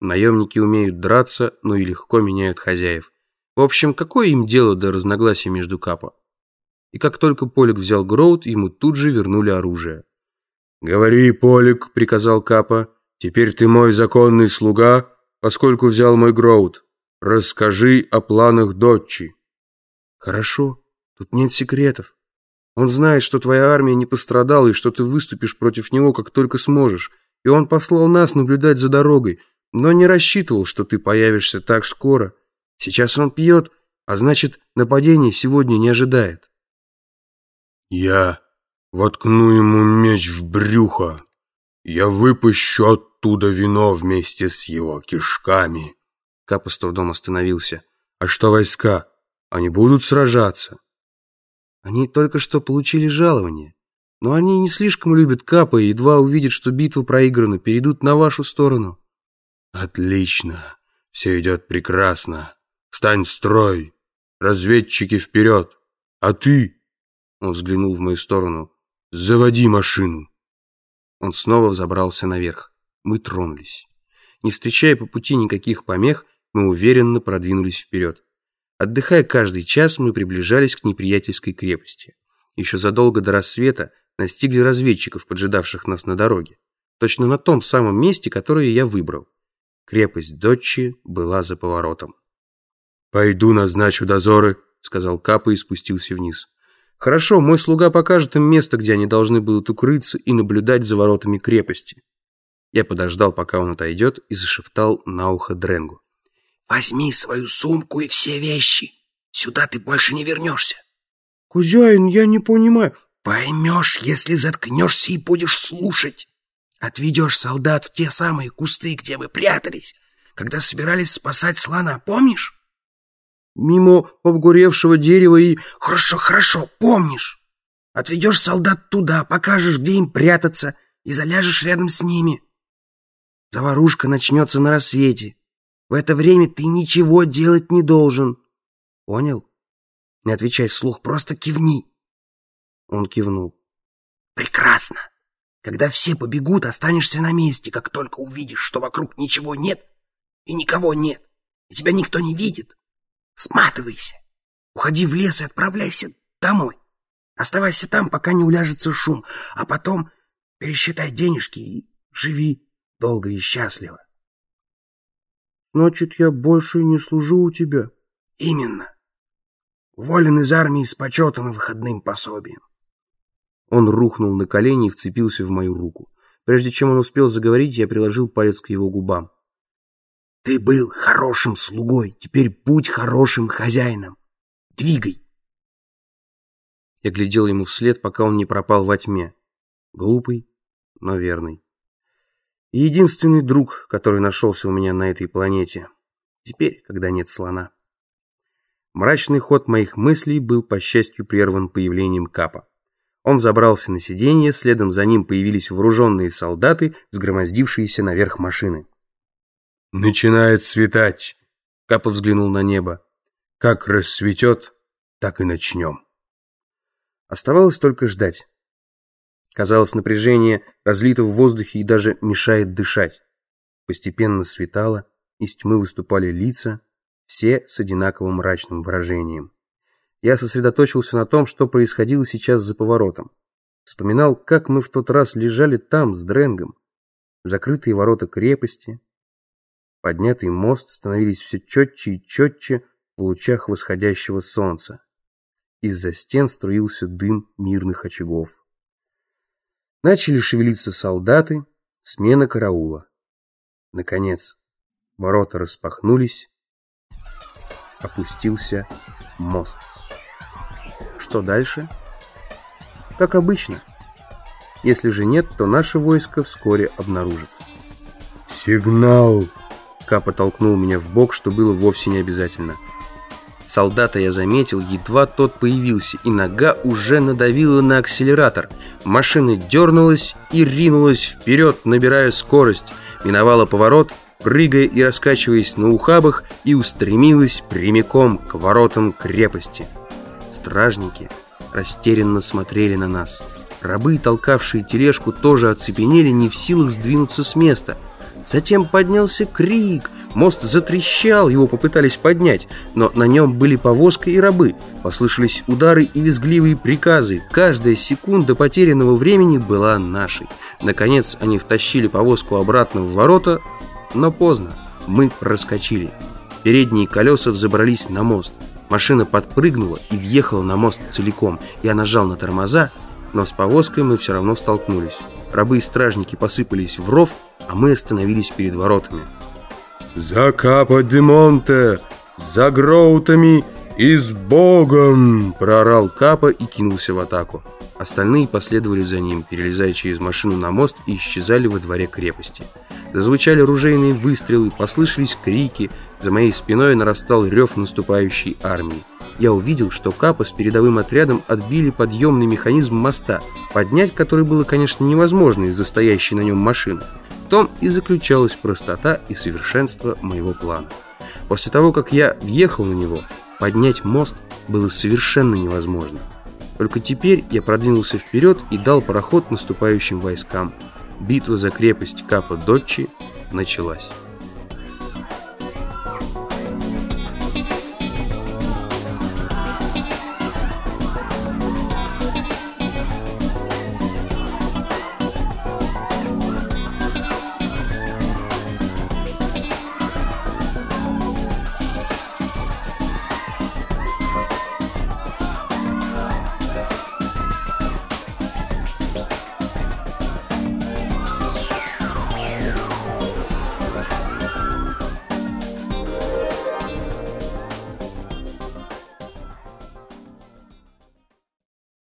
Наемники умеют драться, но и легко меняют хозяев. В общем, какое им дело до разногласий между Капа? И как только Полик взял Гроуд, ему тут же вернули оружие. «Говори, Полик», — приказал Капа, — «теперь ты мой законный слуга, поскольку взял мой Гроуд. Расскажи о планах Дотчи». «Хорошо, тут нет секретов. Он знает, что твоя армия не пострадала и что ты выступишь против него, как только сможешь. И он послал нас наблюдать за дорогой, но не рассчитывал, что ты появишься так скоро. Сейчас он пьет, а значит, нападение сегодня не ожидает». «Я воткну ему меч в брюхо. Я выпущу оттуда вино вместе с его кишками». Капа с трудом остановился. «А что войска? Они будут сражаться?» Они только что получили жалование. Но они не слишком любят Капа и едва увидят, что битва проиграна, перейдут на вашу сторону. Отлично. Все идет прекрасно. Стань в строй. Разведчики вперед. А ты, он взглянул в мою сторону, заводи машину. Он снова взобрался наверх. Мы тронулись. Не встречая по пути никаких помех, мы уверенно продвинулись вперед. Отдыхая каждый час, мы приближались к неприятельской крепости. Еще задолго до рассвета настигли разведчиков, поджидавших нас на дороге. Точно на том самом месте, которое я выбрал. Крепость Дочи была за поворотом. «Пойду назначу дозоры», — сказал Капа и спустился вниз. «Хорошо, мой слуга покажет им место, где они должны будут укрыться и наблюдать за воротами крепости». Я подождал, пока он отойдет, и зашептал на ухо Дренгу. Возьми свою сумку и все вещи. Сюда ты больше не вернешься. Хозяин, я не понимаю. Поймешь, если заткнешься и будешь слушать. Отведешь солдат в те самые кусты, где мы прятались, когда собирались спасать слона, помнишь? Мимо обгоревшего дерева и... Хорошо, хорошо, помнишь. Отведешь солдат туда, покажешь, где им прятаться, и заляжешь рядом с ними. Заварушка начнется на рассвете. В это время ты ничего делать не должен. Понял? Не отвечай вслух, просто кивни. Он кивнул. Прекрасно. Когда все побегут, останешься на месте, как только увидишь, что вокруг ничего нет и никого нет, и тебя никто не видит. Сматывайся. Уходи в лес и отправляйся домой. Оставайся там, пока не уляжется шум, а потом пересчитай денежки и живи долго и счастливо. Значит, я больше не служу у тебя? Именно. Волен из армии с почетом и выходным пособием. Он рухнул на колени и вцепился в мою руку. Прежде чем он успел заговорить, я приложил палец к его губам. Ты был хорошим слугой, теперь будь хорошим хозяином. Двигай. Я глядел ему вслед, пока он не пропал во тьме. Глупый, но верный единственный друг, который нашелся у меня на этой планете. Теперь, когда нет слона. Мрачный ход моих мыслей был, по счастью, прерван появлением Капа. Он забрался на сиденье, следом за ним появились вооруженные солдаты, сгромоздившиеся наверх машины. «Начинает светать!» Капа взглянул на небо. «Как рассветет, так и начнем». Оставалось только ждать. Казалось, напряжение разлито в воздухе и даже мешает дышать. Постепенно светало, из тьмы выступали лица, все с одинаковым мрачным выражением. Я сосредоточился на том, что происходило сейчас за поворотом. Вспоминал, как мы в тот раз лежали там, с Дренгом. Закрытые ворота крепости, поднятый мост становились все четче и четче в лучах восходящего солнца. Из-за стен струился дым мирных очагов. Начали шевелиться солдаты, смена караула. Наконец, ворота распахнулись, опустился мост. Что дальше? Как обычно. Если же нет, то наше войско вскоре обнаружит. «Сигнал!» Капа толкнул меня в бок, что было вовсе не обязательно. Солдата я заметил, едва тот появился, и нога уже надавила на акселератор. Машина дернулась и ринулась вперед, набирая скорость. Миновала поворот, прыгая и раскачиваясь на ухабах, и устремилась прямиком к воротам крепости. Стражники растерянно смотрели на нас. Рабы, толкавшие тележку, тоже оцепенели, не в силах сдвинуться с места. Затем поднялся крик. Мост затрещал, его попытались поднять, но на нем были повозка и рабы. Послышались удары и визгливые приказы. Каждая секунда потерянного времени была нашей. Наконец они втащили повозку обратно в ворота, но поздно. Мы проскочили. Передние колеса взобрались на мост. Машина подпрыгнула и въехала на мост целиком. Я нажал на тормоза, но с повозкой мы все равно столкнулись. Рабы и стражники посыпались в ров, а мы остановились перед воротами. «За Капо де Монте! За Гроутами и с Богом!» Проорал Капа и кинулся в атаку. Остальные последовали за ним, перелезая через машину на мост и исчезали во дворе крепости. Зазвучали ружейные выстрелы, послышались крики, за моей спиной нарастал рев наступающей армии. Я увидел, что Капа с передовым отрядом отбили подъемный механизм моста, поднять который было, конечно, невозможно из-за стоящей на нем машины. В том и заключалась простота и совершенство моего плана. После того, как я въехал на него, поднять мост было совершенно невозможно. Только теперь я продвинулся вперед и дал проход наступающим войскам. Битва за крепость Капа-Доччи началась.